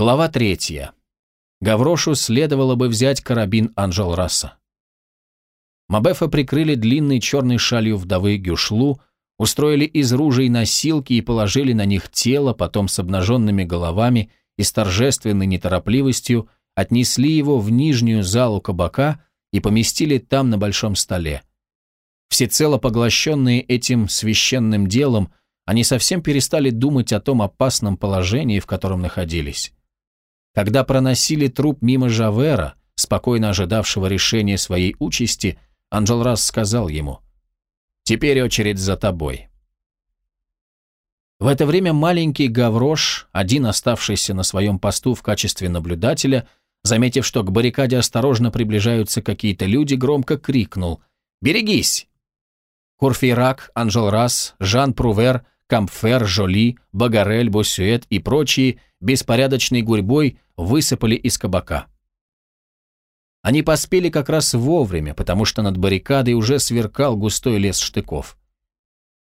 Глава третья. Гаврошу следовало бы взять карабин Анжел Расса. Мабефа прикрыли длинной черной шалью вдовы Гюшлу, устроили из ружей носилки и положили на них тело, потом с обнаженными головами и с торжественной неторопливостью отнесли его в нижнюю залу кабака и поместили там на большом столе. Всецело поглощенные этим священным делом, они совсем перестали думать о том опасном положении, в котором находились. Когда проносили труп мимо Жавера, спокойно ожидавшего решения своей участи, Анджел раз сказал ему, «Теперь очередь за тобой». В это время маленький Гаврош, один оставшийся на своем посту в качестве наблюдателя, заметив, что к баррикаде осторожно приближаются какие-то люди, громко крикнул «Берегись!». Курфейрак, Анжел Рас, Жан Прувер, Кампфер, Жоли, Багарель, Босюэт и прочие беспорядочной гурьбой высыпали из кабака. Они поспели как раз вовремя, потому что над баррикадой уже сверкал густой лес штыков.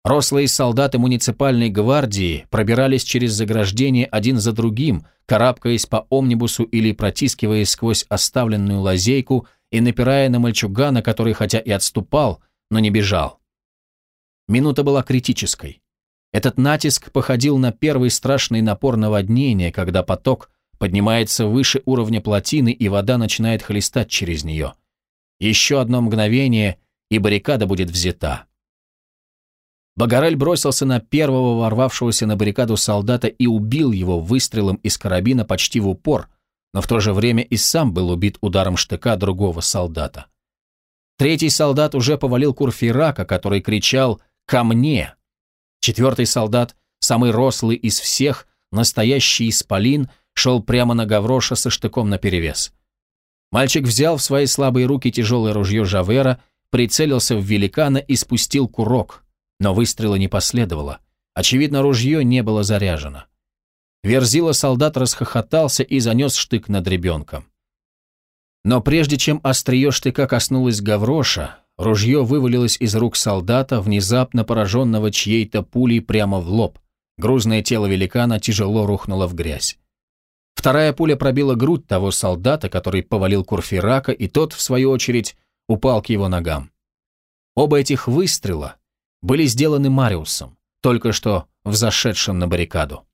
Рослые солдаты муниципальной гвардии пробирались через заграждение один за другим, карабкаясь по омнибусу или протискиваясь сквозь оставленную лазейку и напирая на мальчугана, который хотя и отступал, но не бежал. Минута была критической. Этот натиск походил на первый страшный напор наводнения, когда поток поднимается выше уровня плотины, и вода начинает хлестать через нее. Еще одно мгновение, и баррикада будет взята. Багарель бросился на первого ворвавшегося на баррикаду солдата и убил его выстрелом из карабина почти в упор, но в то же время и сам был убит ударом штыка другого солдата. Третий солдат уже повалил Курфейрака, который кричал «Ко мне!» Четвертый солдат, самый рослый из всех, настоящий исполин, шел прямо на Гавроша со штыком наперевес. Мальчик взял в свои слабые руки тяжелое ружье Жавера, прицелился в великана и спустил курок, но выстрела не последовало. Очевидно, ружье не было заряжено. Верзила солдат расхохотался и занес штык над ребенком. Но прежде чем острие штыка коснулось Гавроша, Ружье вывалилось из рук солдата, внезапно пораженного чьей-то пулей прямо в лоб. Грузное тело великана тяжело рухнуло в грязь. Вторая пуля пробила грудь того солдата, который повалил Курфирака, и тот, в свою очередь, упал к его ногам. Оба этих выстрела были сделаны Мариусом, только что взошедшим на баррикаду.